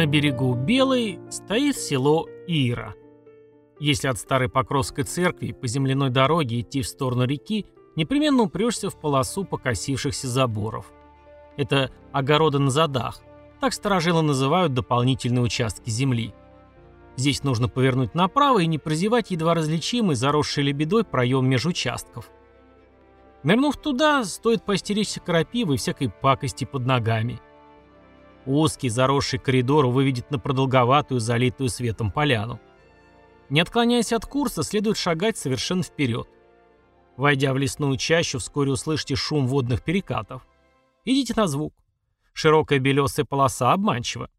На берегу Белой стоит село Ира. Если от старой Покровской церкви по земляной дороге идти в сторону реки, непременно упрешься в полосу покосившихся заборов. Это огороды на задах. Так сторожилы называют дополнительные участки земли. Здесь нужно повернуть направо и не прозевать едва различимый, заросший лебедой проем межучастков. Нырнув туда, стоит постеречься крапивы и всякой пакости под ногами. Узкий заросший коридор выведет на продолговатую, залитую светом поляну. Не отклоняясь от курса, следует шагать совершенно вперед. Войдя в лесную чащу, вскоре услышите шум водных перекатов. Идите на звук. Широкая белесая полоса обманчива.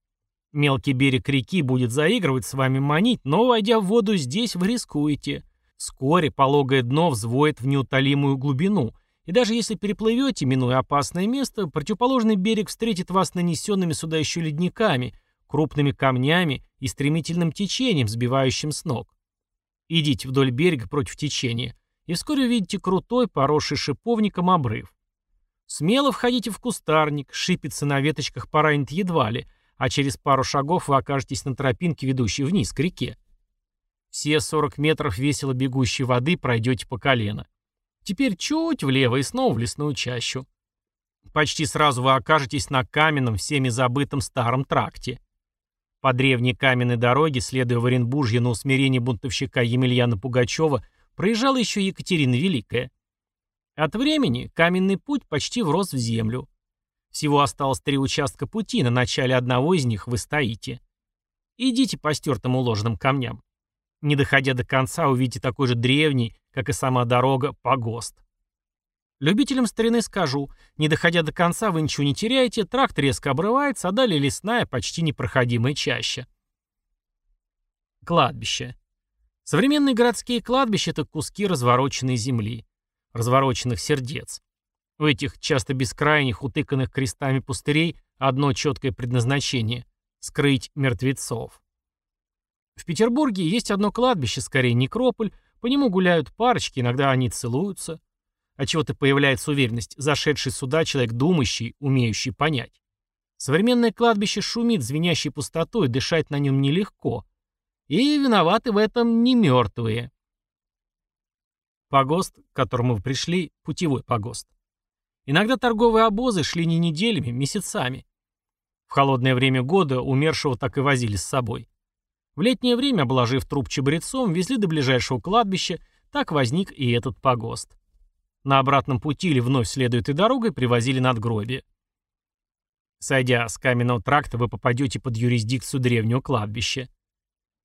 Мелкий берег реки будет заигрывать с вами манить, но, войдя в воду здесь, вы рискуете. Вскоре пологое дно взвоет в неутолимую глубину, и даже если переплывете, минуя опасное место, противоположный берег встретит вас нанесенными сюда еще ледниками, крупными камнями и стремительным течением, сбивающим с ног. Идите вдоль берега против течения, и вскоре увидите крутой, поросший шиповником обрыв. Смело входите в кустарник, шипится на веточках поранит едва ли, а через пару шагов вы окажетесь на тропинке, ведущей вниз к реке. Все 40 метров весело бегущей воды пройдете по колено. Теперь чуть влево и снова в лесную чащу. Почти сразу вы окажетесь на каменном, всеми забытом старом тракте. По древней каменной дороге, следуя в Оренбуржье на усмирение бунтовщика Емельяна Пугачева, проезжала еще Екатерина Великая. От времени каменный путь почти врос в землю. Всего осталось три участка пути, на начале одного из них вы стоите. Идите по стертым уложенным камням. Не доходя до конца, увидите такой же древний, как и сама дорога, погост. Любителям старины скажу, не доходя до конца, вы ничего не теряете, тракт резко обрывается, а далее лесная, почти непроходимая чаща. Кладбище. Современные городские кладбища – это куски развороченной земли, развороченных сердец. У этих часто бескрайних, утыканных крестами пустырей одно четкое предназначение – скрыть мертвецов. В Петербурге есть одно кладбище, скорее некрополь, по нему гуляют парочки, иногда они целуются. А чего-то появляется уверенность, зашедший сюда человек думающий, умеющий понять. Современное кладбище шумит, звенящей пустотой, дышать на нем нелегко. И виноваты в этом не мертвые. Погост, к которому вы пришли, путевой погост. Иногда торговые обозы шли не неделями, месяцами. В холодное время года умершего так и возили с собой. В летнее время, обложив труп чабрецом, везли до ближайшего кладбища, так возник и этот погост. На обратном пути или вновь следует и дорогой привозили надгробие. Сойдя с каменного тракта, вы попадете под юрисдикцию древнего кладбища.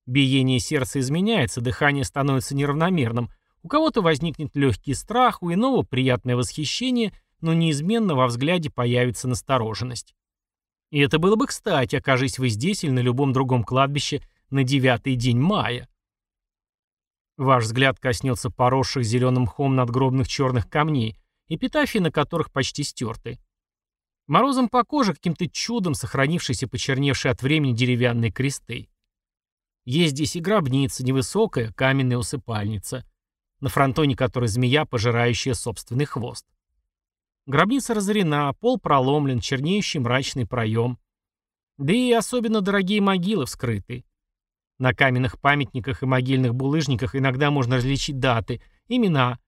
Биение сердца изменяется, дыхание становится неравномерным, у кого-то возникнет легкий страх, у иного приятное восхищение – но неизменно во взгляде появится настороженность. И это было бы кстати, окажись вы здесь или на любом другом кладбище на девятый день мая. Ваш взгляд коснется поросших зеленым мхом надгробных черных камней, эпитафии на которых почти стерты. Морозом по коже каким-то чудом сохранившиеся почерневшие от времени деревянные кресты. Есть здесь и гробница, невысокая, каменная усыпальница, на фронтоне которой змея, пожирающая собственный хвост. Гробница разорена, пол проломлен, чернеющий мрачный проем. Да и особенно дорогие могилы вскрыты. На каменных памятниках и могильных булыжниках иногда можно различить даты, имена.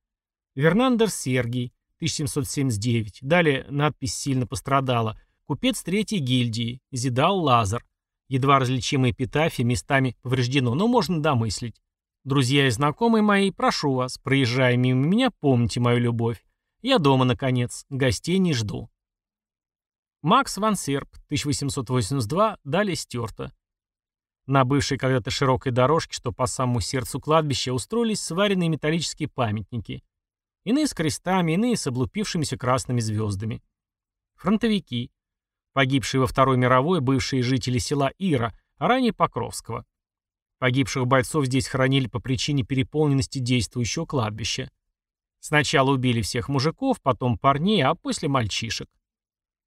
Вернандер Сергий, 1779. Далее надпись сильно пострадала. Купец третьей гильдии, Зидал Лазар. Едва различимые эпитафии местами повреждено, но можно домыслить. Друзья и знакомые мои, прошу вас, проезжая мимо меня, помните мою любовь. Я дома, наконец. Гостей не жду. Макс Ван Серп, 1882, далее стерто. На бывшей когда-то широкой дорожке, что по самому сердцу кладбища, устроились сваренные металлические памятники. Иные с крестами, иные с облупившимися красными звездами. Фронтовики. Погибшие во Второй мировой бывшие жители села Ира, а ранее Покровского. Погибших бойцов здесь хоронили по причине переполненности действующего кладбища. Сначала убили всех мужиков, потом парней, а после мальчишек.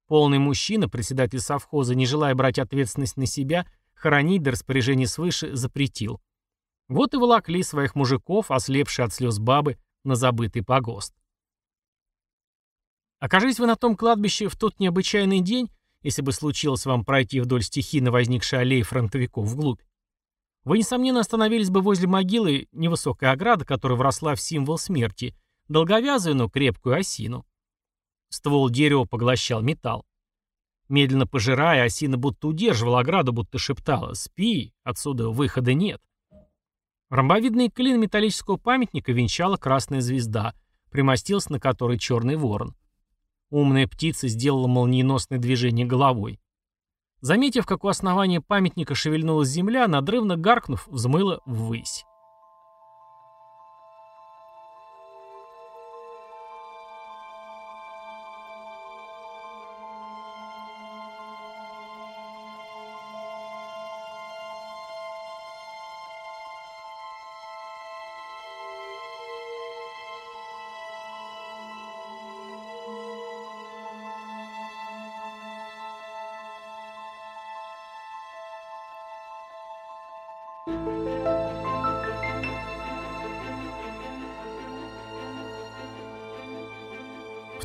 Полный мужчина, председатель совхоза, не желая брать ответственность на себя, хоронить до распоряжения свыше запретил. Вот и волокли своих мужиков, ослепшие от слез бабы, на забытый погост. Окажись вы на том кладбище в тот необычайный день, если бы случилось вам пройти вдоль стихийно возникшей аллеи фронтовиков вглубь. Вы, несомненно, остановились бы возле могилы невысокой ограды, которая вросла в символ смерти, долговязую, но крепкую осину. Ствол дерева поглощал металл. Медленно пожирая, осина будто удерживала ограду, будто шептала «Спи, отсюда выхода нет». Ромбовидный клин металлического памятника венчала красная звезда, примостился на которой черный ворон. Умная птица сделала молниеносное движение головой. Заметив, как у основания памятника шевельнулась земля, надрывно гаркнув, взмыла ввысь.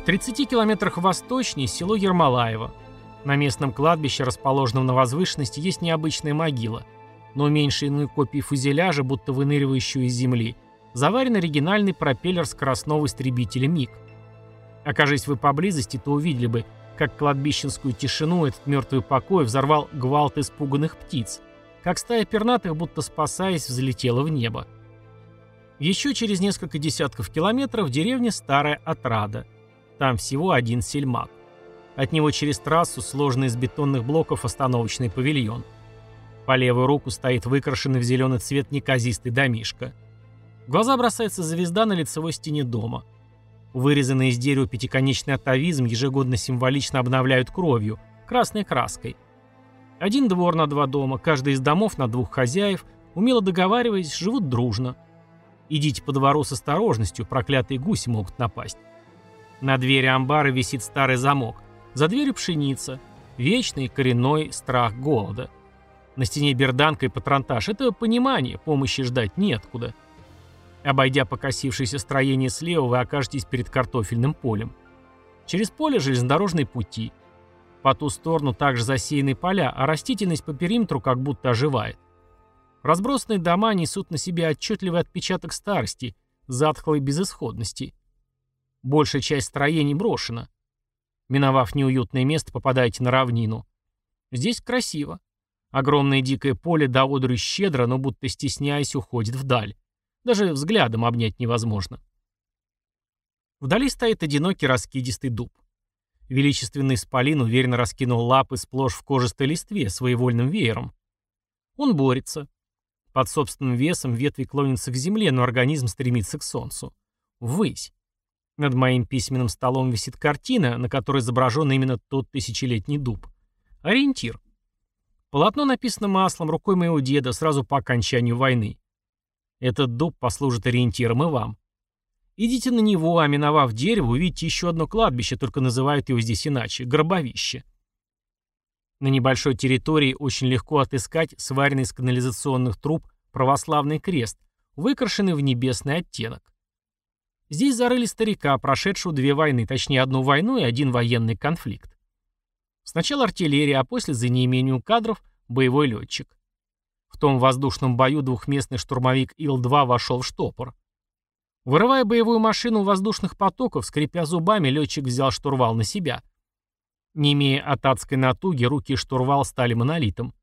30 километрах восточнее село Ермолаево. На местном кладбище, расположенном на возвышенности, есть необычная могила, но меньше иной копии фузеляжа, будто выныривающую из земли, заварен оригинальный пропеллер скоростного истребителя МиГ. Окажись вы поблизости, то увидели бы, как кладбищенскую тишину этот мертвый покой взорвал гвалт испуганных птиц, как стая пернатых, будто спасаясь, взлетела в небо. Еще через несколько десятков километров в деревне Старая Отрада. Там всего один сельмак. От него через трассу, сложный из бетонных блоков, остановочный павильон. По левую руку стоит выкрашенный в зеленый цвет неказистый домишко. В глаза бросается звезда на лицевой стене дома. Вырезанный из дерева пятиконечный атовизм ежегодно символично обновляют кровью, красной краской – один двор на два дома, каждый из домов на двух хозяев, умело договариваясь, живут дружно. Идите по двору с осторожностью, проклятые гуси могут напасть. На двери амбара висит старый замок. За дверью пшеница. Вечный коренной страх голода. На стене берданка и патронтаж. Это понимание, помощи ждать неоткуда. Обойдя покосившееся строение слева, вы окажетесь перед картофельным полем. Через поле железнодорожные пути. По ту сторону также засеяны поля, а растительность по периметру как будто оживает. Разбросанные дома несут на себе отчетливый отпечаток старости, затхлой безысходности. Большая часть строений брошена. Миновав неуютное место, попадаете на равнину. Здесь красиво. Огромное дикое поле до одурю щедро, но будто стесняясь, уходит вдаль. Даже взглядом обнять невозможно. Вдали стоит одинокий раскидистый дуб. Величественный исполин уверенно раскинул лапы сплошь в кожистой листве, своевольным веером. Он борется. Под собственным весом ветви клонятся к земле, но организм стремится к солнцу. Ввысь. Над моим письменным столом висит картина, на которой изображен именно тот тысячелетний дуб. Ориентир. Полотно написано маслом рукой моего деда сразу по окончанию войны. Этот дуб послужит ориентиром и вам. Идите на него, а миновав дерево, увидите еще одно кладбище, только называют его здесь иначе – гробовище. На небольшой территории очень легко отыскать сваренный из канализационных труб православный крест, выкрашенный в небесный оттенок. Здесь зарыли старика, прошедшего две войны, точнее одну войну и один военный конфликт. Сначала артиллерия, а после, за неимением кадров, боевой летчик. В том воздушном бою двухместный штурмовик Ил-2 вошел в штопор. Вырывая боевую машину воздушных потоков, скрипя зубами, летчик взял штурвал на себя. Не имея от адской натуги, руки и штурвал стали монолитом.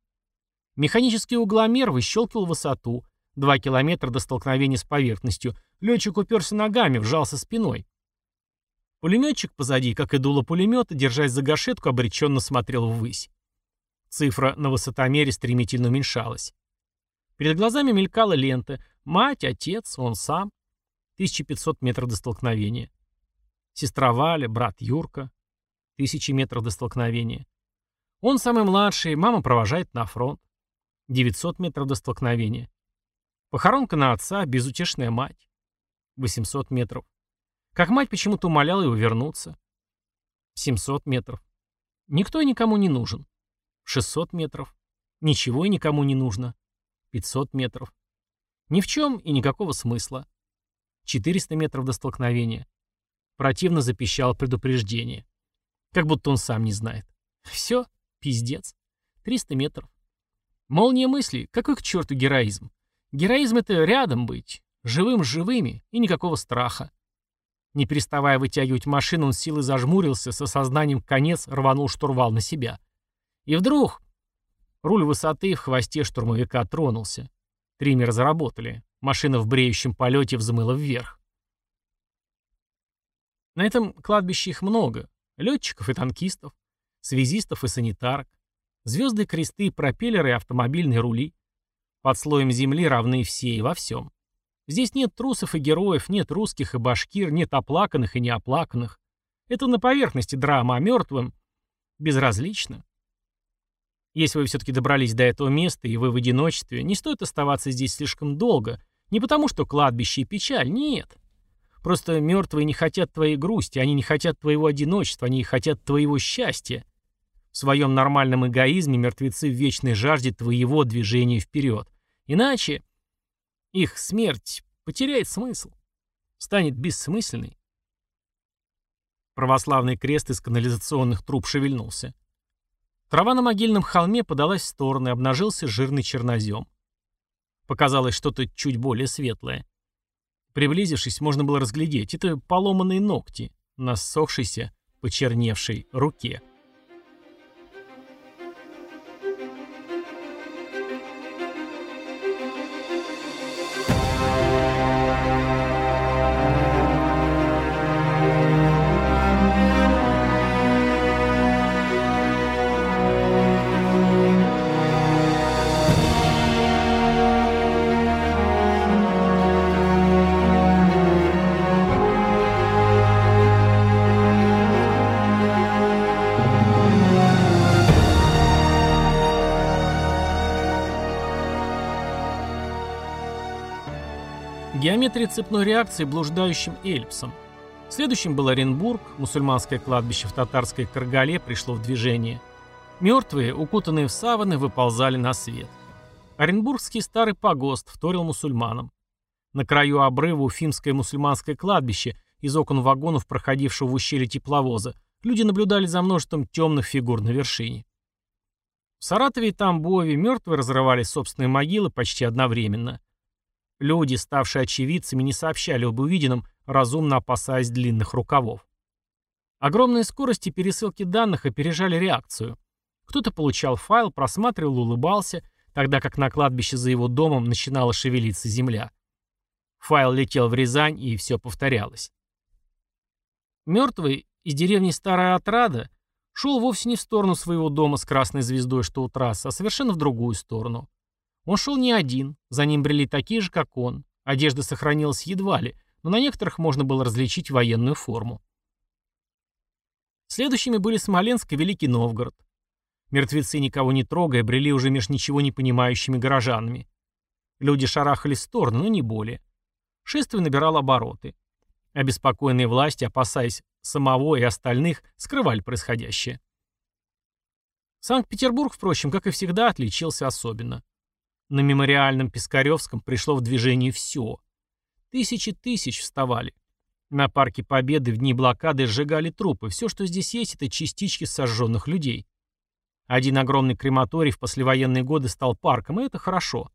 Механический угломер выщелкивал высоту. Два километра до столкновения с поверхностью. Летчик уперся ногами, вжался спиной. Пулеметчик позади, как и дуло пулемета, держась за гашетку, обреченно смотрел ввысь. Цифра на высотомере стремительно уменьшалась. Перед глазами мелькала лента. Мать, отец, он сам. 1500 метров до столкновения. Сестра Валя, брат Юрка. Тысячи метров до столкновения. Он самый младший, мама провожает на фронт. 900 метров до столкновения. Похоронка на отца, безутешная мать. 800 метров. Как мать почему-то умоляла его вернуться. 700 метров. Никто и никому не нужен. 600 метров. Ничего и никому не нужно. 500 метров. Ни в чем и никакого смысла. 400 метров до столкновения. Противно запищало предупреждение. Как будто он сам не знает. Все. Пиздец. 300 метров. Молния мысли, какой к черту героизм? Героизм — это рядом быть, живым с живыми и никакого страха. Не переставая вытягивать машину, он силой зажмурился, с осознанием конец рванул штурвал на себя. И вдруг... Руль высоты в хвосте штурмовика тронулся. Триммеры заработали. Машина в бреющем полете взмыла вверх. На этом кладбище их много. Летчиков и танкистов, связистов и санитарок, звезды, кресты, пропеллеры и автомобильные рули. Под слоем земли равны все и во всем. Здесь нет трусов и героев, нет русских и башкир, нет оплаканных и неоплаканных. Это на поверхности драма, а мертвым безразлично. Если вы все-таки добрались до этого места, и вы в одиночестве, не стоит оставаться здесь слишком долго. Не потому, что кладбище и печаль, нет. Просто мертвые не хотят твоей грусти, они не хотят твоего одиночества, они хотят твоего счастья. В своем нормальном эгоизме мертвецы в вечной жажде твоего движения вперед. Иначе их смерть потеряет смысл, станет бессмысленной. Православный крест из канализационных труб шевельнулся. Трава на могильном холме подалась в стороны, обнажился жирный чернозем. Показалось что-то чуть более светлое. Приблизившись, можно было разглядеть. Это поломанные ногти на ссохшейся, почерневшей руке. Цепной реакции блуждающим эльпсом. Следующим был Оренбург, мусульманское кладбище в татарской Каргале пришло в движение. Мертвые, укутанные в саваны, выползали на свет. Оренбургский старый погост вторил мусульманам. На краю обрыва Уфимское мусульманское кладбище, из окон вагонов, проходившего в ущелье тепловоза, люди наблюдали за множеством темных фигур на вершине. В Саратове и Тамбове мертвые разрывали собственные могилы почти одновременно. Люди, ставшие очевидцами, не сообщали об увиденном, разумно опасаясь длинных рукавов. Огромные скорости пересылки данных опережали реакцию. Кто-то получал файл, просматривал, улыбался, тогда как на кладбище за его домом начинала шевелиться земля. Файл летел в Рязань, и все повторялось. Мертвый из деревни Старая Отрада шел вовсе не в сторону своего дома с красной звездой, что у трассы, а совершенно в другую сторону. Он шел не один, за ним брели такие же, как он. Одежда сохранилась едва ли, но на некоторых можно было различить военную форму. Следующими были Смоленск и Великий Новгород. Мертвецы, никого не трогая, брели уже меж ничего не понимающими горожанами. Люди шарахались в сторону, но не более. Шествие набирало обороты. Обеспокоенные власти, опасаясь самого и остальных, скрывали происходящее. Санкт-Петербург, впрочем, как и всегда, отличился особенно. На мемориальном Пискаревском пришло в движение все. Тысячи тысяч вставали. На Парке Победы в дни блокады сжигали трупы. Все, что здесь есть, это частички сожженных людей. Один огромный крематорий в послевоенные годы стал парком, и это хорошо.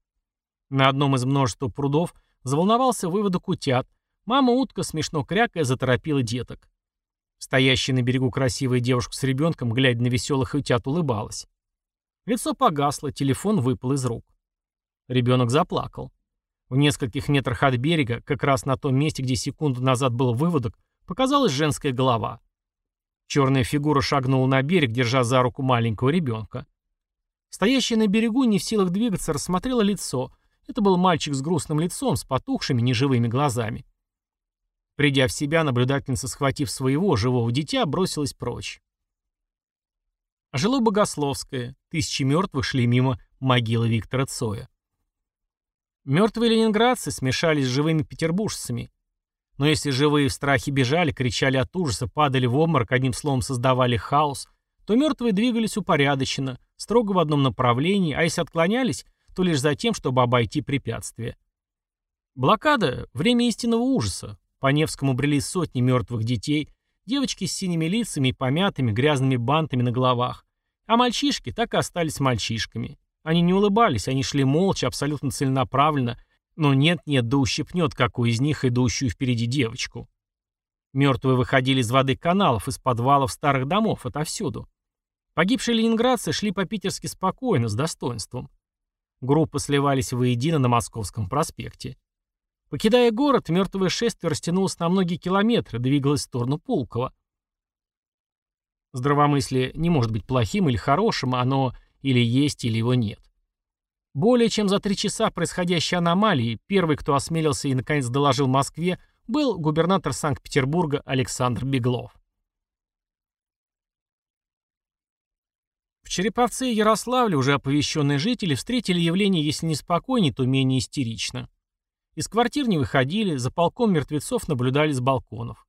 На одном из множества прудов заволновался выводок утят. Мама-утка, смешно крякая, заторопила деток. Стоящая на берегу красивая девушка с ребенком, глядя на веселых утят, улыбалась. Лицо погасло, телефон выпал из рук. Ребенок заплакал. В нескольких метрах от берега, как раз на том месте, где секунду назад был выводок, показалась женская голова. Черная фигура шагнула на берег, держа за руку маленького ребенка. Стоящая на берегу, не в силах двигаться, рассмотрела лицо. Это был мальчик с грустным лицом, с потухшими неживыми глазами. Придя в себя, наблюдательница, схватив своего живого дитя, бросилась прочь. Жило Богословское. Тысячи мертвых шли мимо могилы Виктора Цоя. Мертвые ленинградцы смешались с живыми петербуржцами. Но если живые в страхе бежали, кричали от ужаса, падали в обморок, одним словом создавали хаос, то мертвые двигались упорядоченно, строго в одном направлении, а если отклонялись, то лишь за тем, чтобы обойти препятствие. Блокада – время истинного ужаса. По Невскому брели сотни мертвых детей, девочки с синими лицами и помятыми грязными бантами на головах, А мальчишки так и остались мальчишками. Они не улыбались, они шли молча, абсолютно целенаправленно, но нет-нет, да ущипнет какой из них идущую впереди девочку. Мертвые выходили из воды каналов, из подвалов старых домов, отовсюду. Погибшие ленинградцы шли по-питерски спокойно, с достоинством. Группы сливались воедино на Московском проспекте. Покидая город, мертвое шествие растянулось на многие километры, двигалось в сторону Пулково. Здравомыслие не может быть плохим или хорошим, оно или есть, или его нет. Более чем за три часа происходящей аномалии первый, кто осмелился и наконец доложил Москве, был губернатор Санкт-Петербурга Александр Беглов. В Череповце и Ярославле уже оповещенные жители встретили явление, если не спокойнее, то менее истерично. Из квартир не выходили, за полком мертвецов наблюдали с балконов.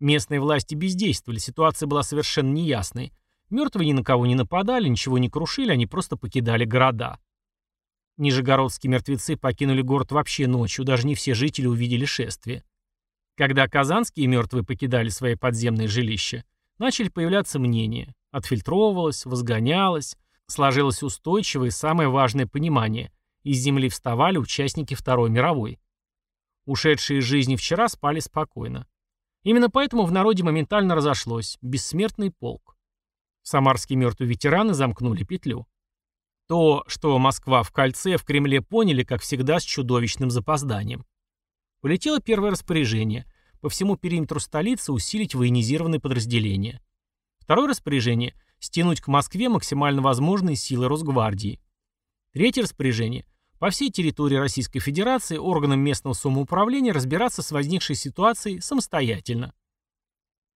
Местные власти бездействовали, ситуация была совершенно неясной. Мертвые ни на кого не нападали, ничего не крушили, они просто покидали города. Нижегородские мертвецы покинули город вообще ночью, даже не все жители увидели шествие. Когда казанские мертвые покидали свои подземные жилища, начали появляться мнения. Отфильтровывалось, возгонялось, сложилось устойчивое и самое важное понимание. Из земли вставали участники Второй мировой. Ушедшие из жизни вчера спали спокойно. Именно поэтому в народе моментально разошлось бессмертный полк. Самарские мертвые ветераны замкнули петлю. То, что Москва в кольце, в Кремле поняли, как всегда, с чудовищным запозданием. Полетело первое распоряжение. По всему периметру столицы усилить военизированные подразделения. Второе распоряжение – стянуть к Москве максимально возможные силы Росгвардии. Третье распоряжение – по всей территории Российской Федерации органам местного самоуправления разбираться с возникшей ситуацией самостоятельно.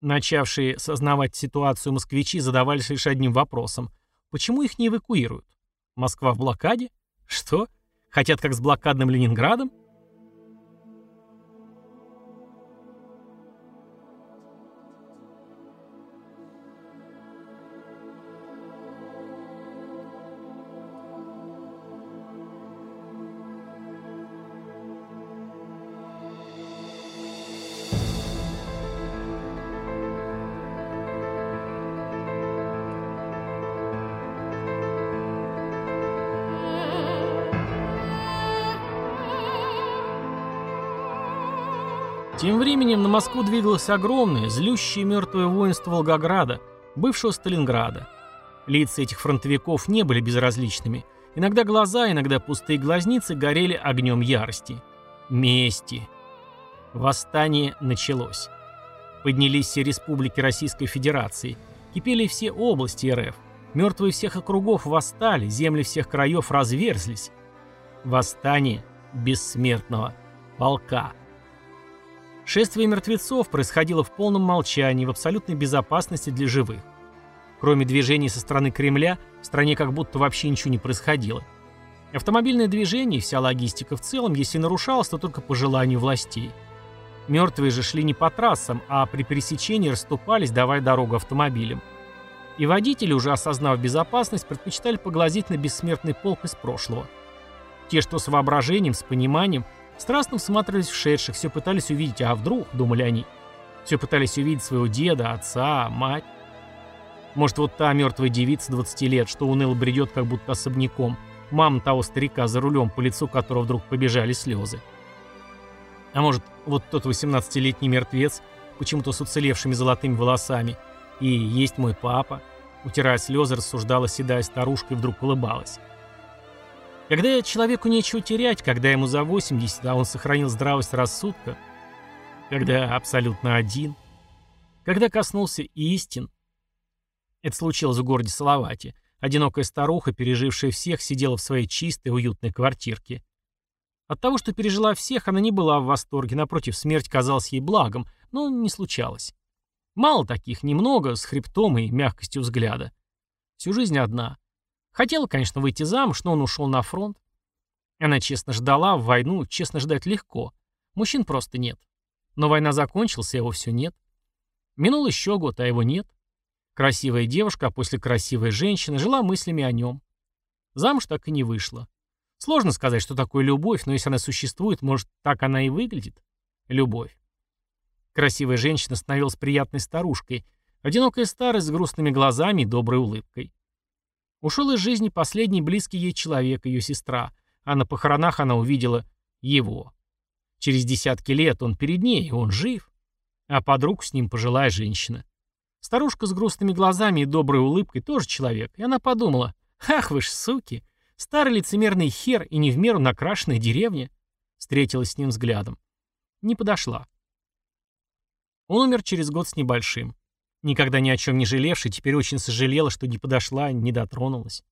Начавшие сознавать ситуацию москвичи задавались лишь одним вопросом – почему их не эвакуируют? Москва в блокаде? Что? Хотят как с блокадным Ленинградом? Временем на Москву двигалось огромное, злющее мертвое воинство Волгограда, бывшего Сталинграда. Лица этих фронтовиков не были безразличными. Иногда глаза, иногда пустые глазницы горели огнем ярости. Мести. Восстание началось. Поднялись все республики Российской Федерации. Кипели все области РФ. Мертвые всех округов восстали, земли всех краев разверзлись. Восстание бессмертного полка. Шествие мертвецов происходило в полном молчании, в абсолютной безопасности для живых. Кроме движений со стороны Кремля, в стране как будто вообще ничего не происходило. Автомобильное движение и вся логистика в целом, если нарушалась, то только по желанию властей. Мертвые же шли не по трассам, а при пересечении расступались, давая дорогу автомобилям. И водители, уже осознав безопасность, предпочитали поглазеть на бессмертный полк из прошлого. Те, что с воображением, с пониманием – Страстно всматривались в шедших, все пытались увидеть, а вдруг, думали они. Все пытались увидеть своего деда, отца, мать. Может, вот та мертвая девица 20 лет, что уныло бредет как будто особняком, мама того старика за рулем, по лицу которого вдруг побежали слезы. А может, вот тот 18-летний мертвец, почему-то с уцелевшими золотыми волосами, и есть мой папа, утирая слезы, рассуждала седая старушка и вдруг улыбалась. Когда человеку нечего терять, когда ему за 80, а он сохранил здравость рассудка, когда абсолютно один, когда коснулся истин. Это случилось в городе Салавате. Одинокая старуха, пережившая всех, сидела в своей чистой, уютной квартирке. От того, что пережила всех, она не была в восторге, напротив, смерть казалась ей благом, но не случалось. Мало таких, немного, с хребтом и мягкостью взгляда. Всю жизнь одна. Хотела, конечно, выйти замуж, но он ушел на фронт. Она честно ждала, в войну честно ждать легко. Мужчин просто нет. Но война закончилась, а его все нет. Минул еще год, а его нет. Красивая девушка, а после красивой женщины, жила мыслями о нем. Замуж так и не вышла. Сложно сказать, что такое любовь, но если она существует, может, так она и выглядит. Любовь. Красивая женщина становилась приятной старушкой, одинокая старость с грустными глазами и доброй улыбкой. Ушел из жизни последний близкий ей человек, ее сестра, а на похоронах она увидела его. Через десятки лет он перед ней, и он жив. А подруг с ним пожилая женщина. Старушка с грустными глазами и доброй улыбкой тоже человек, и она подумала, «Ах вы ж суки! Старый лицемерный хер и не в меру накрашенная деревня!» Встретилась с ним взглядом. Не подошла. Он умер через год с небольшим. Никогда ни о чем не жалевший, теперь очень сожалела, что не подошла, не дотронулась.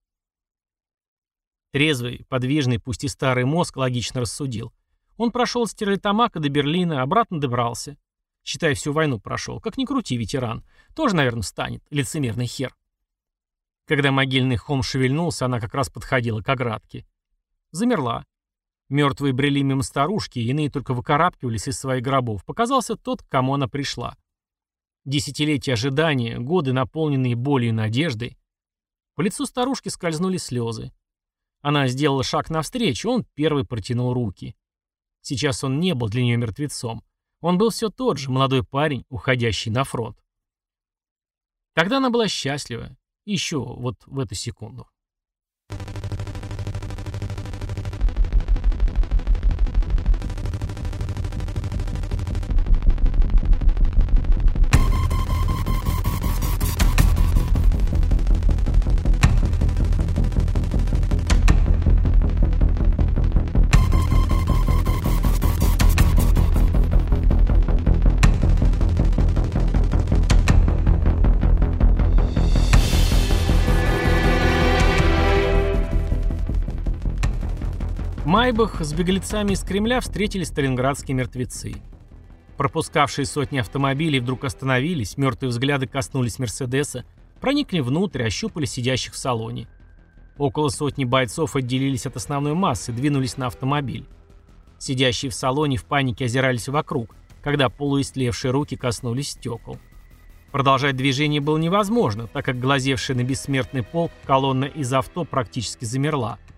Трезвый, подвижный, пусть и старый мозг логично рассудил. Он прошел с Стерлитамака до Берлина, обратно добрался. Считай, всю войну прошел. Как ни крути, ветеран. Тоже, наверное, станет. Лицемерный хер. Когда могильный хом шевельнулся, она как раз подходила к оградке. Замерла. Мертвые брели мимо старушки, иные только выкарабкивались из своих гробов. Показался тот, к кому она пришла. Десятилетия ожидания, годы, наполненные болью и надеждой. По лицу старушки скользнули слезы. Она сделала шаг навстречу, он первый протянул руки. Сейчас он не был для нее мертвецом. Он был все тот же, молодой парень, уходящий на фронт. Тогда она была счастлива. Еще вот в эту секунду. Майбах с беглецами из Кремля встретили сталинградские мертвецы. Пропускавшие сотни автомобилей вдруг остановились, мертвые взгляды коснулись Мерседеса, проникли внутрь, ощупали сидящих в салоне. Около сотни бойцов отделились от основной массы, двинулись на автомобиль. Сидящие в салоне в панике озирались вокруг, когда полуистлевшие руки коснулись стекол. Продолжать движение было невозможно, так как глазевшая на бессмертный пол колонна из авто практически замерла –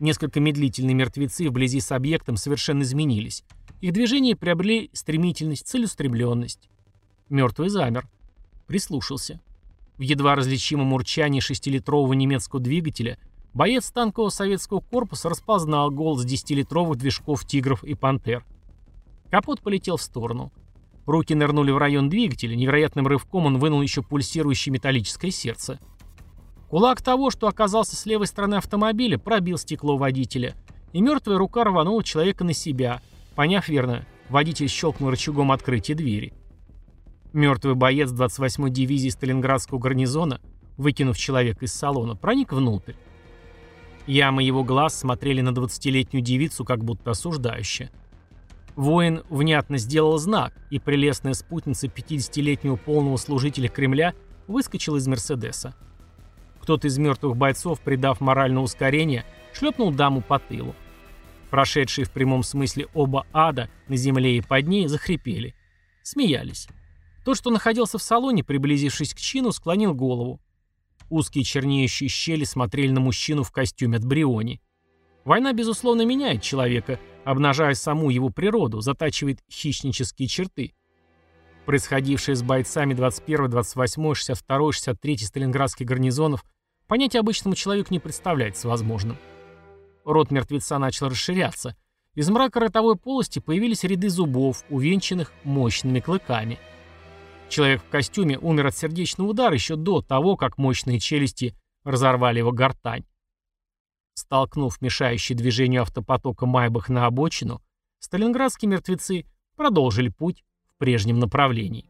Несколько медлительные мертвецы вблизи с объектом совершенно изменились. Их движения приобрели стремительность, целеустремленность. Мертвый замер. Прислушался. В едва различимом урчании шестилитрового немецкого двигателя боец танкового советского корпуса распознал голос десятилитровых движков «Тигров» и «Пантер». Капот полетел в сторону. Руки нырнули в район двигателя, невероятным рывком он вынул еще пульсирующее металлическое сердце. Кулак того, что оказался с левой стороны автомобиля, пробил стекло водителя, и мертвая рука рванула человека на себя. Поняв верно, водитель щелкнул рычагом открытия двери. Мертвый боец 28-й дивизии Сталинградского гарнизона, выкинув человека из салона, проник внутрь. Ямы его глаз смотрели на 20-летнюю девицу, как будто осуждающе. Воин внятно сделал знак, и прелестная спутница 50-летнего полного служителя Кремля выскочила из Мерседеса. Кто-то из мертвых бойцов, придав моральное ускорение, шлепнул даму по тылу. Прошедшие в прямом смысле оба ада на земле и под ней захрипели. Смеялись. Тот, что находился в салоне, приблизившись к чину, склонил голову. Узкие чернеющие щели смотрели на мужчину в костюме от Бриони. Война, безусловно, меняет человека, обнажая саму его природу, затачивает хищнические черты. Происходившее с бойцами 21, 28, 62, 63 сталинградских гарнизонов понятие обычному человеку не представляется возможным. Рот мертвеца начал расширяться. Из мрака ротовой полости появились ряды зубов, увенчанных мощными клыками. Человек в костюме умер от сердечного удара еще до того, как мощные челюсти разорвали его гортань. Столкнув мешающий движению автопотока Майбах на обочину, сталинградские мертвецы продолжили путь прежнем направлении.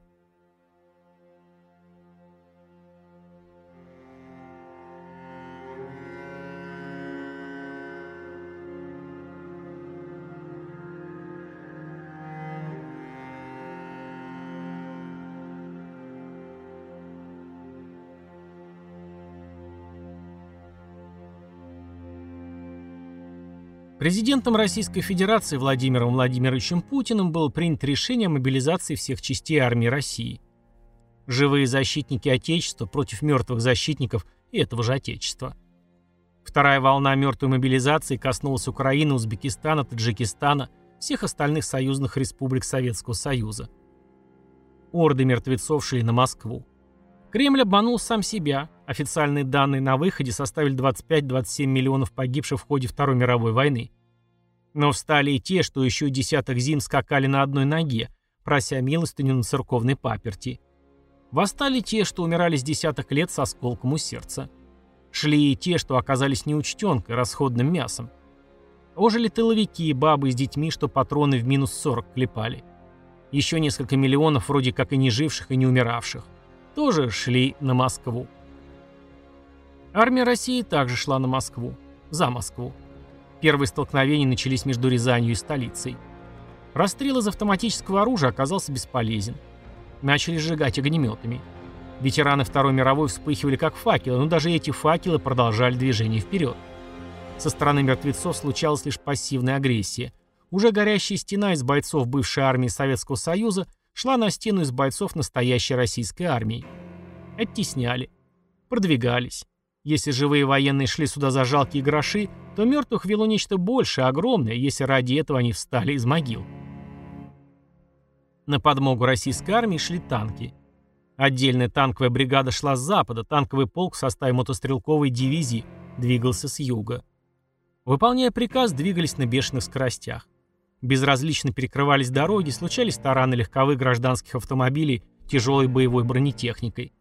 Президентом Российской Федерации Владимиром Владимировичем Путиным было принято решение о мобилизации всех частей армии России. Живые защитники Отечества против мертвых защитников этого же Отечества. Вторая волна мертвой мобилизации коснулась Украины, Узбекистана, Таджикистана, всех остальных союзных республик Советского Союза. Орды мертвецов шли на Москву. Кремль обманул сам себя. Официальные данные на выходе составили 25-27 миллионов погибших в ходе Второй мировой войны. Но встали и те, что еще десяток зим скакали на одной ноге, прося милостыню на церковной паперти. Восстали те, что умирали с десяток лет со осколком у сердца. Шли и те, что оказались неучтенкой, расходным мясом. Ожили тыловики, бабы с детьми, что патроны в минус 40 клепали. Еще несколько миллионов вроде как и не живших, и не умиравших. Тоже шли на Москву. Армия России также шла на Москву. За Москву. Первые столкновения начались между Рязанью и столицей. Расстрел из автоматического оружия оказался бесполезен. Начали сжигать огнеметами. Ветераны Второй мировой вспыхивали как факелы, но даже эти факелы продолжали движение вперед. Со стороны мертвецов случалась лишь пассивная агрессия. Уже горящая стена из бойцов бывшей армии Советского Союза шла на стену из бойцов настоящей российской армии. Оттесняли. Продвигались. Если живые военные шли сюда за жалкие гроши, то мертвых вело нечто большее, огромное, если ради этого они встали из могил. На подмогу российской армии шли танки. Отдельная танковая бригада шла с запада, танковый полк в составе мотострелковой дивизии двигался с юга. Выполняя приказ, двигались на бешеных скоростях. Безразлично перекрывались дороги, случались тараны легковых гражданских автомобилей тяжелой боевой бронетехникой.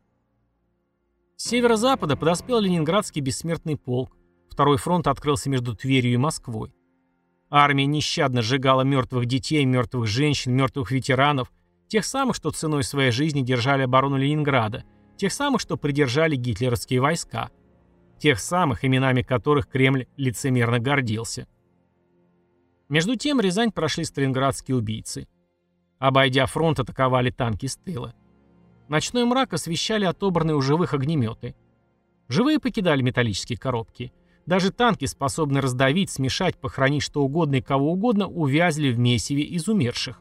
С северо-запада подоспел Ленинградский бессмертный полк. Второй фронт открылся между Тверью и Москвой. Армия нещадно сжигала мертвых детей, мертвых женщин, мертвых ветеранов, тех самых, что ценой своей жизни держали оборону Ленинграда, тех самых, что придержали гитлеровские войска, тех самых, именами которых Кремль лицемерно гордился. Между тем Рязань прошли сталинградские убийцы. Обойдя фронт, атаковали танки с тыла. Ночной мрак освещали отобранные у живых огнеметы. Живые покидали металлические коробки. Даже танки, способные раздавить, смешать, похоронить что угодно и кого угодно, увязли в месиве из умерших.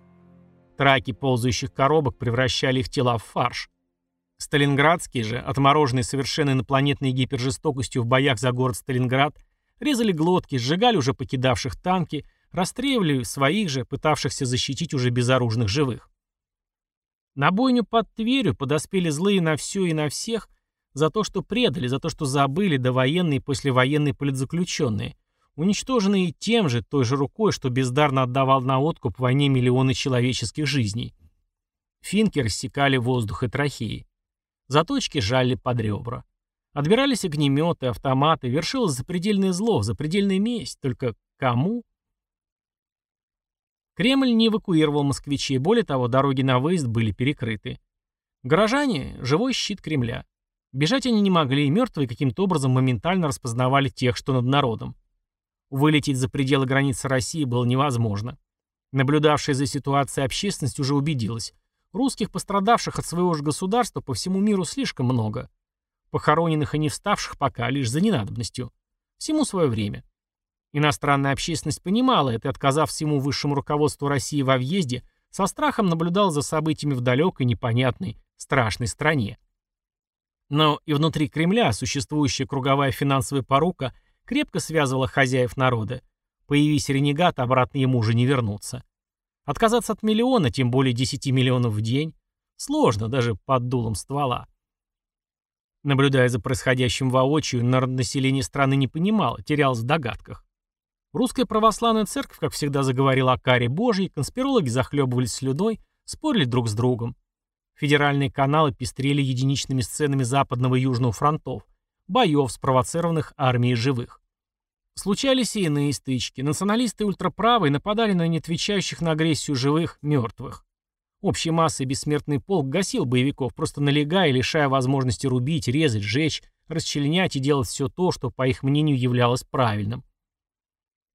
Траки ползающих коробок превращали их тела в фарш. Сталинградские же, отмороженные совершенно инопланетной гипержестокостью в боях за город Сталинград, резали глотки, сжигали уже покидавших танки, расстреливали своих же, пытавшихся защитить уже безоружных живых. На бойню под Тверью подоспели злые на все и на всех за то, что предали, за то, что забыли довоенные и послевоенные политзаключенные, уничтоженные тем же, той же рукой, что бездарно отдавал на откуп войне миллионы человеческих жизней. Финки рассекали воздух и трахеи. Заточки жали под ребра. Отбирались огнеметы, автоматы, вершилось запредельное зло, запредельная месть. Только кому? Кремль не эвакуировал москвичей, более того, дороги на выезд были перекрыты. Горожане – живой щит Кремля. Бежать они не могли, и мертвые каким-то образом моментально распознавали тех, что над народом. Вылететь за пределы границы России было невозможно. Наблюдавшая за ситуацией общественность уже убедилась. Русских, пострадавших от своего же государства, по всему миру слишком много. Похороненных и не вставших пока лишь за ненадобностью. Всему свое время. Иностранная общественность понимала это отказав всему высшему руководству России во въезде, со страхом наблюдал за событиями в далекой, непонятной, страшной стране. Но и внутри Кремля существующая круговая финансовая порука крепко связывала хозяев народа. Появись ренегат, обратно ему уже не вернуться. Отказаться от миллиона, тем более 10 миллионов в день, сложно даже под дулом ствола. Наблюдая за происходящим воочию, народонаселение страны не понимало, терялось в догадках. Русская православная церковь, как всегда, заговорила о каре Божьей, конспирологи захлебывались слюной, спорили друг с другом. Федеральные каналы пестрели единичными сценами западного и южного фронтов, боев, спровоцированных армией живых. Случались и иные стычки. Националисты и ультраправые нападали на неотвечающих на агрессию живых, мертвых. Общей массой бессмертный полк гасил боевиков, просто налегая, лишая возможности рубить, резать, сжечь, расчленять и делать все то, что, по их мнению, являлось правильным.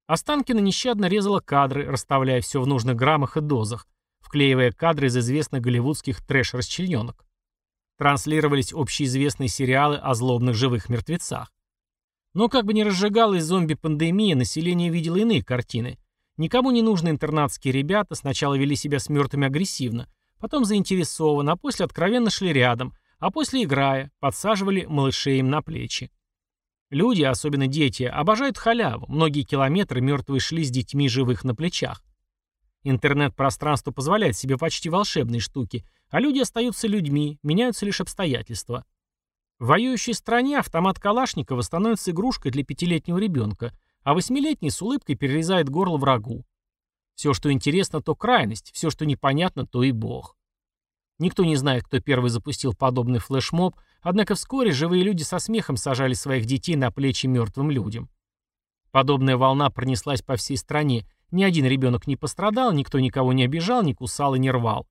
Останкина нещадно резала кадры, расставляя все в нужных граммах и дозах, вклеивая кадры из известных голливудских трэш-расчлененок. Транслировались общеизвестные сериалы о злобных живых мертвецах. Но как бы ни разжигалась зомби-пандемия, население видело иные картины. Никому не нужны интернатские ребята сначала вели себя с мертвыми агрессивно, потом заинтересованно, а после откровенно шли рядом, а после играя, подсаживали малышей им на плечи. Люди, особенно дети, обожают халяву. Многие километры мертвые шли с детьми живых на плечах. Интернет-пространство позволяет себе почти волшебные штуки, а люди остаются людьми, меняются лишь обстоятельства. В воюющей стране автомат Калашникова становится игрушкой для пятилетнего ребенка, а восьмилетний с улыбкой перерезает горло врагу. Все, что интересно, то крайность, все, что непонятно, то и бог. Никто не знает, кто первый запустил подобный флешмоб, однако вскоре живые люди со смехом сажали своих детей на плечи мертвым людям. Подобная волна пронеслась по всей стране, ни один ребенок не пострадал, никто никого не обижал, не кусал и не рвал.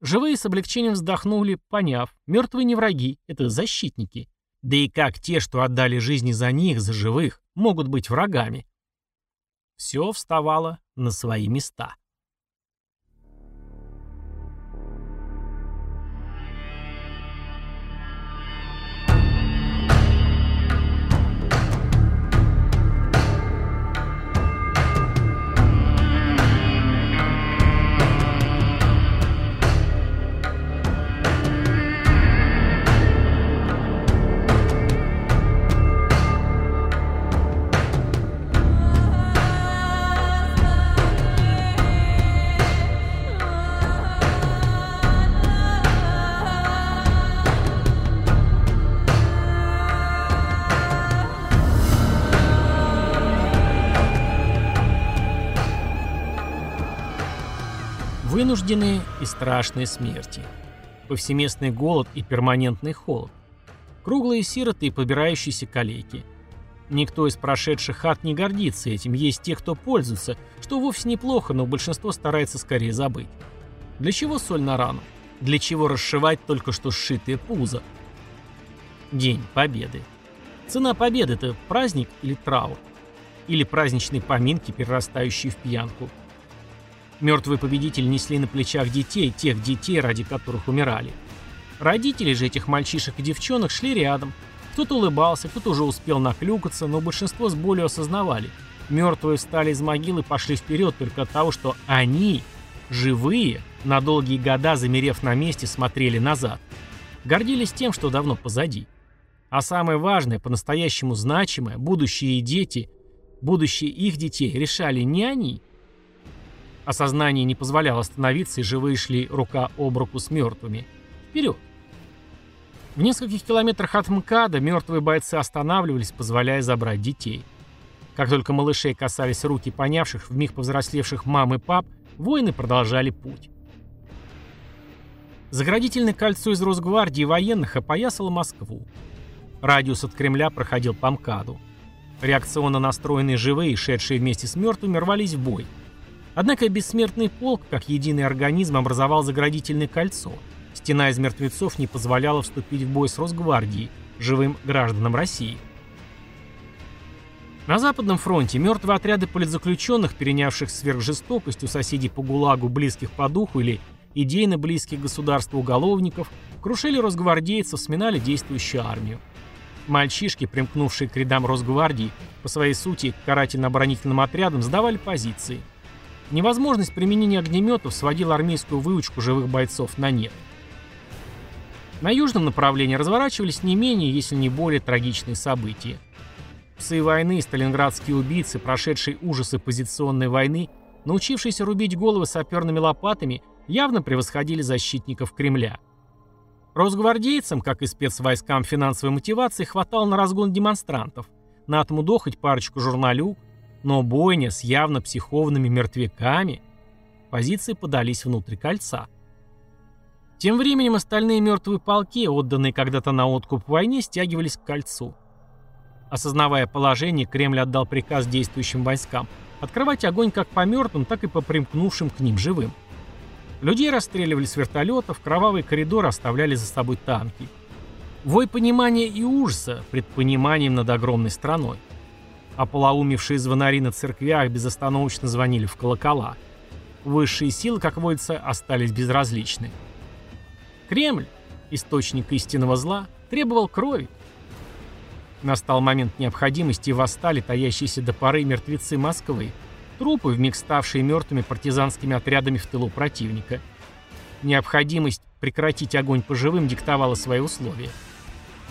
Живые с облегчением вздохнули, поняв, мертвые не враги, это защитники. Да и как те, что отдали жизни за них, за живых, могут быть врагами? Все вставало на свои места. Вынужденные и страшные смерти. Повсеместный голод и перманентный холод. Круглые сироты и побирающиеся калейки. Никто из прошедших ад не гордится этим, есть те, кто пользуется, что вовсе неплохо, но большинство старается скорее забыть. Для чего соль на рану? Для чего расшивать только что сшитые пузо? День Победы. Цена победы – это праздник или траур? Или праздничные поминки, перерастающие в пьянку – Мертвые победители несли на плечах детей, тех детей, ради которых умирали. Родители же этих мальчишек и девчонок шли рядом. Кто-то улыбался, кто-то уже успел наклюкаться, но большинство с болью осознавали. Мертвые встали из могилы и пошли вперед только от того, что они, живые, на долгие года замерев на месте, смотрели назад. Гордились тем, что давно позади. А самое важное, по-настоящему значимое, будущие дети, будущее их детей решали не они, Осознание не позволяло остановиться, и живые шли рука об руку с мертвыми. Вперед! В нескольких километрах от МКАДа мертвые бойцы останавливались, позволяя забрать детей. Как только малышей касались руки понявших, вмиг повзрослевших мам и пап, воины продолжали путь. Заградительное кольцо из Росгвардии военных опоясало Москву. Радиус от Кремля проходил по МКАДу. Реакционно настроенные живые, шедшие вместе с мертвыми, рвались в бой – Однако бессмертный полк, как единый организм, образовал заградительное кольцо. Стена из мертвецов не позволяла вступить в бой с Росгвардией, живым гражданам России. На Западном фронте мертвые отряды политзаключенных, перенявших сверхжестокость у соседей по ГУЛАГу, близких по духу или идейно близких государству уголовников, крушили росгвардейцев, сминали действующую армию. Мальчишки, примкнувшие к рядам Росгвардии, по своей сути карательно-оборонительным отрядам, сдавали позиции – Невозможность применения огнеметов сводила армейскую выучку живых бойцов на нет. На южном направлении разворачивались не менее, если не более трагичные события. Псы войны, сталинградские убийцы, прошедшие ужасы позиционной войны, научившиеся рубить головы саперными лопатами, явно превосходили защитников Кремля. Росгвардейцам, как и спецвойскам финансовой мотивации, хватало на разгон демонстрантов, на отмудохать парочку журналюк, но бойня с явно психованными мертвяками. Позиции подались внутрь кольца. Тем временем остальные мертвые полки, отданные когда-то на откуп в войне, стягивались к кольцу. Осознавая положение, Кремль отдал приказ действующим войскам открывать огонь как по мертвым, так и по примкнувшим к ним живым. Людей расстреливали с вертолетов, кровавые коридоры оставляли за собой танки. Вой понимания и ужаса пред пониманием над огромной страной. Ополоумевшие звонари на церквях безостановочно звонили в колокола. Высшие силы, как водится, остались безразличны. Кремль, источник истинного зла, требовал крови. Настал момент необходимости и восстали таящиеся до поры мертвецы Москвы, трупы, вмиг ставшие мертвыми партизанскими отрядами в тылу противника. Необходимость прекратить огонь по живым диктовала свои условия.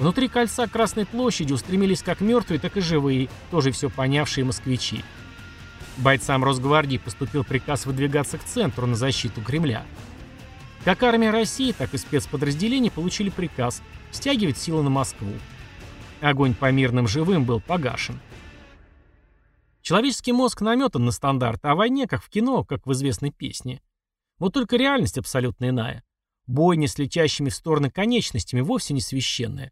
Внутри кольца Красной площади устремились как мертвые, так и живые, тоже все понявшие москвичи. Бойцам Росгвардии поступил приказ выдвигаться к центру на защиту Кремля. Как армия России, так и спецподразделения получили приказ стягивать силы на Москву. Огонь по мирным живым был погашен. Человеческий мозг наметан на стандарт, а войне, как в кино, как в известной песне. Вот только реальность абсолютно иная. Бойня с летящими в стороны конечностями вовсе не священная.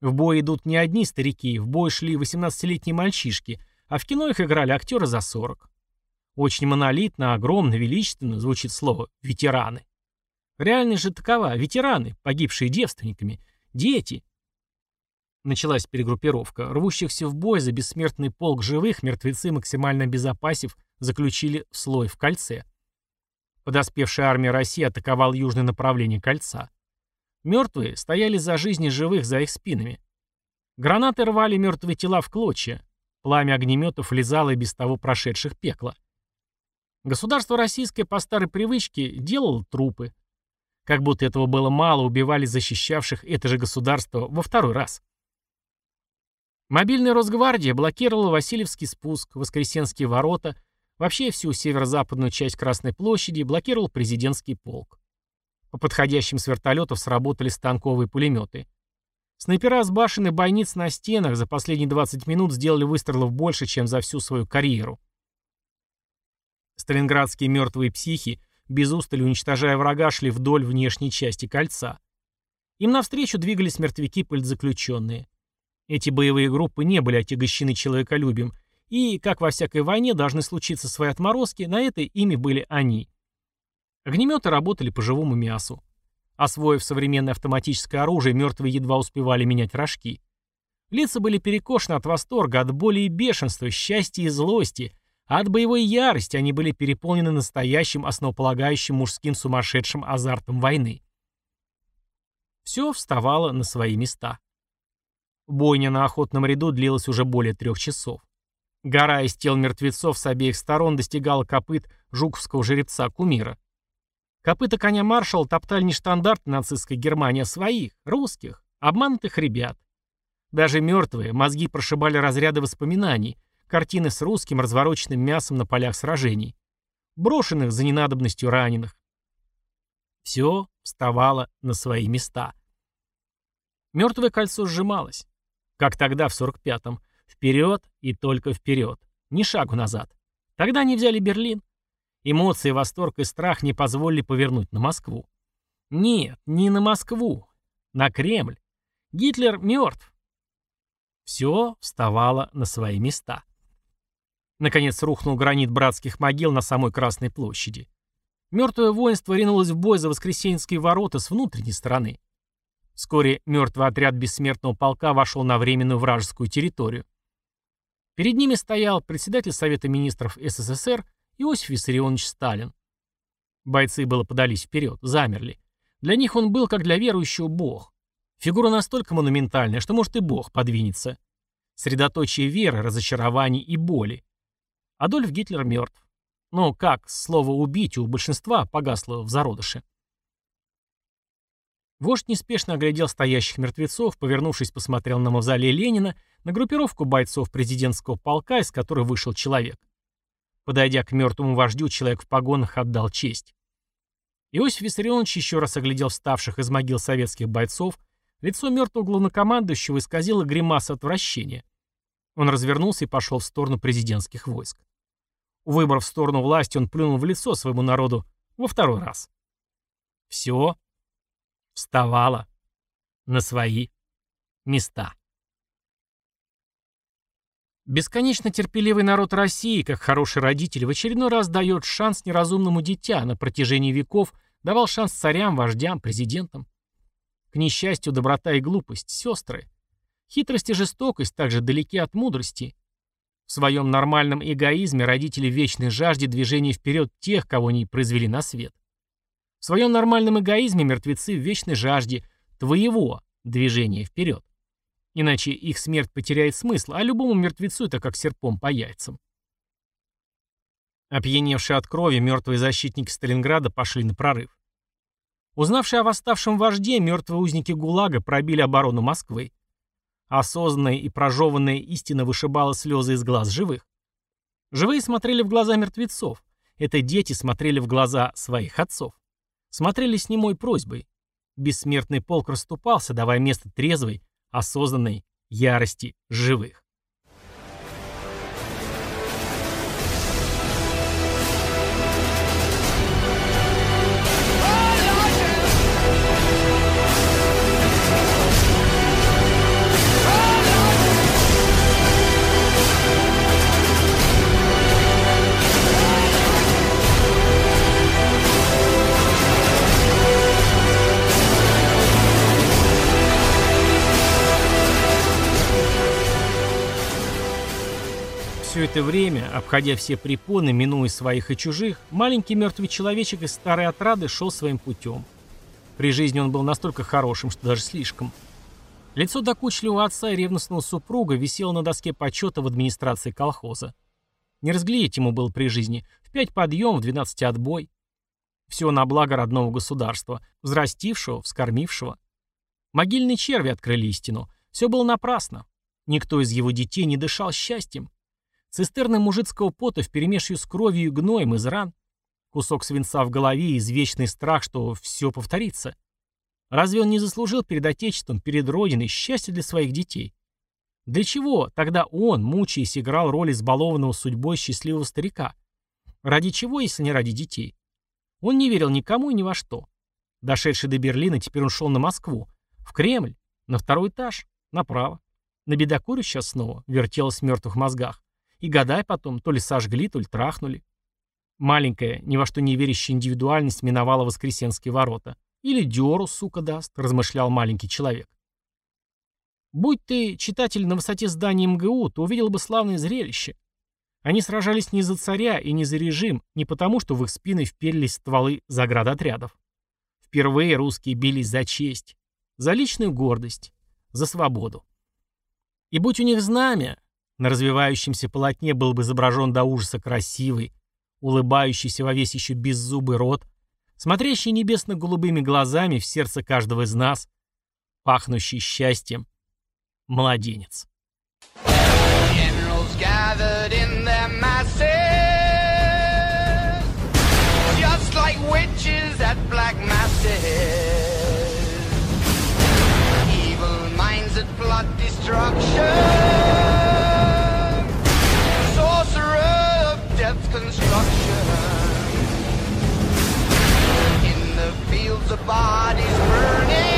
В бой идут не одни старики, в бой шли 18-летние мальчишки, а в кино их играли актеры за 40. Очень монолитно, огромно, величественно звучит слово «ветераны». Реальность же такова – ветераны, погибшие девственниками, дети – Началась перегруппировка. Рвущихся в бой за бессмертный полк живых мертвецы, максимально обезопасив, заключили в слой в кольце. Подоспевшая армия России атаковала южное направление кольца. Мертвые стояли за жизни живых за их спинами. Гранаты рвали мертвые тела в клочья. Пламя огнеметов лизало и без того прошедших пекло. Государство российское по старой привычке делало трупы. Как будто этого было мало, убивали защищавших это же государство во второй раз. Мобильная Росгвардия блокировала Васильевский спуск, Воскресенские ворота, вообще всю северо-западную часть Красной площади блокировал президентский полк. По подходящим с вертолетов сработали станковые пулеметы. Снайпера с башен и бойниц на стенах за последние 20 минут сделали выстрелов больше, чем за всю свою карьеру. Сталинградские мертвые психи, без устали уничтожая врага, шли вдоль внешней части кольца. Им навстречу двигались мертвяки-политзаключенные. Эти боевые группы не были отягощены человеколюбием, и, как во всякой войне должны случиться свои отморозки, на это ими были они. Огнеметы работали по живому мясу. Освоив современное автоматическое оружие, мертвые едва успевали менять рожки. Лица были перекошены от восторга, от боли и бешенства, счастья и злости, а от боевой ярости они были переполнены настоящим основополагающим мужским сумасшедшим азартом войны. Все вставало на свои места. Бойня на охотном ряду длилась уже более трех часов. Гора из тел мертвецов с обеих сторон достигала копыт жуковского жеребца Кумира. Копыта коня маршала топтали не штандарты нацистской Германии, а своих, русских, обманутых ребят. Даже мертвые, мозги прошибали разряды воспоминаний, картины с русским развороченным мясом на полях сражений, брошенных за ненадобностью раненых. Все вставало на свои места. Мертвое кольцо сжималось. Как тогда, в 45-м. Вперед и только вперед. Ни шагу назад. Тогда они взяли Берлин. Эмоции, восторг и страх не позволили повернуть на Москву. Нет, не на Москву. На Кремль. Гитлер мертв. Все вставало на свои места. Наконец рухнул гранит братских могил на самой Красной площади. Мертвое воинство ринулось в бой за Воскресенские ворота с внутренней стороны. Вскоре мертвый отряд бессмертного полка вошел на временную вражескую территорию. Перед ними стоял председатель Совета министров СССР Иосиф Виссарионович Сталин. Бойцы было подались вперед, замерли. Для них он был, как для верующего, бог. Фигура настолько монументальная, что, может, и бог подвинется. Средоточие веры, разочарований и боли. Адольф Гитлер мертв. Но как слово «убить» у большинства погасло в зародыше. Вождь неспешно оглядел стоящих мертвецов, повернувшись, посмотрел на мавзолей Ленина, на группировку бойцов президентского полка, из которой вышел человек. Подойдя к мертвому вождю, человек в погонах отдал честь. Иосиф Виссарионович еще раз оглядел вставших из могил советских бойцов, лицо мертвого главнокомандующего исказило гримаса отвращения. Он развернулся и пошел в сторону президентских войск. Выбрав сторону власти, он плюнул в лицо своему народу во второй раз. Все вставала на свои места. Бесконечно терпеливый народ России, как хороший родитель, в очередной раз дает шанс неразумному дитя, на протяжении веков давал шанс царям, вождям, президентам. К несчастью, доброта и глупость – сестры. Хитрость и жестокость также далеки от мудрости. В своем нормальном эгоизме родители вечной жажде движения вперед тех, кого они произвели на свет. В своем нормальном эгоизме мертвецы в вечной жажде твоего движения вперед. Иначе их смерть потеряет смысл, а любому мертвецу это как серпом по яйцам. Опьяневшие от крови, мертвые защитники Сталинграда пошли на прорыв. Узнавшие о восставшем вожде, мертвые узники ГУЛАГа пробили оборону Москвы. Осознанная и прожеванная истина вышибала слезы из глаз живых. Живые смотрели в глаза мертвецов. Это дети смотрели в глаза своих отцов. Смотрели с немой просьбой. Бессмертный полк расступался, давая место трезвой, осознанной ярости живых. Это время, обходя все препоны, минуя своих и чужих, маленький мертвый человечек из старой отрады шел своим путем. При жизни он был настолько хорошим, что даже слишком. Лицо докучливого отца и ревностного супруга висело на доске почета в администрации колхоза. Не разглядеть ему было при жизни. В пять подъем, в двенадцать отбой. Все на благо родного государства, взрастившего, вскормившего. Могильные черви открыли истину. Все было напрасно. Никто из его детей не дышал счастьем. Цистерны мужицкого пота вперемешью с кровью и гноем из ран. Кусок свинца в голове и извечный страх, что все повторится. Разве он не заслужил перед Отечеством, перед Родиной счастья для своих детей? Для чего тогда он, мучаясь, играл роль избалованного судьбой счастливого старика? Ради чего, если не ради детей? Он не верил никому и ни во что. Дошедший до Берлина, теперь он шел на Москву. В Кремль. На второй этаж. Направо. На бедокуре сейчас снова. Вертелось в мертвых мозгах. И гадай потом, то ли сожгли, то ли трахнули. Маленькая, ни во что не верящая индивидуальность миновала Воскресенские ворота. Или дёру, сука, даст, размышлял маленький человек. Будь ты читатель на высоте здания МГУ, то увидел бы славное зрелище. Они сражались не за царя и не за режим, не потому, что в их спины вперлись стволы заградотрядов. Впервые русские бились за честь, за личную гордость, за свободу. И будь у них знамя, на развивающемся полотне был бы изображен до ужаса красивый, улыбающийся во весь еще беззубый рот, смотрящий небесно-голубыми глазами в сердце каждого из нас, пахнущий счастьем, младенец. destruction. body's burning.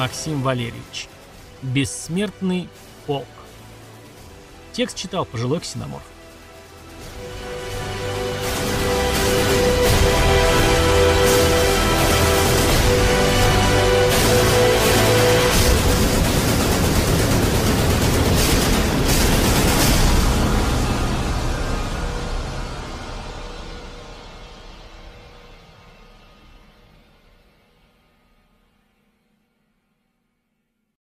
Максим Валерьевич. Бессмертный полк. Текст читал пожилой ксеноморф.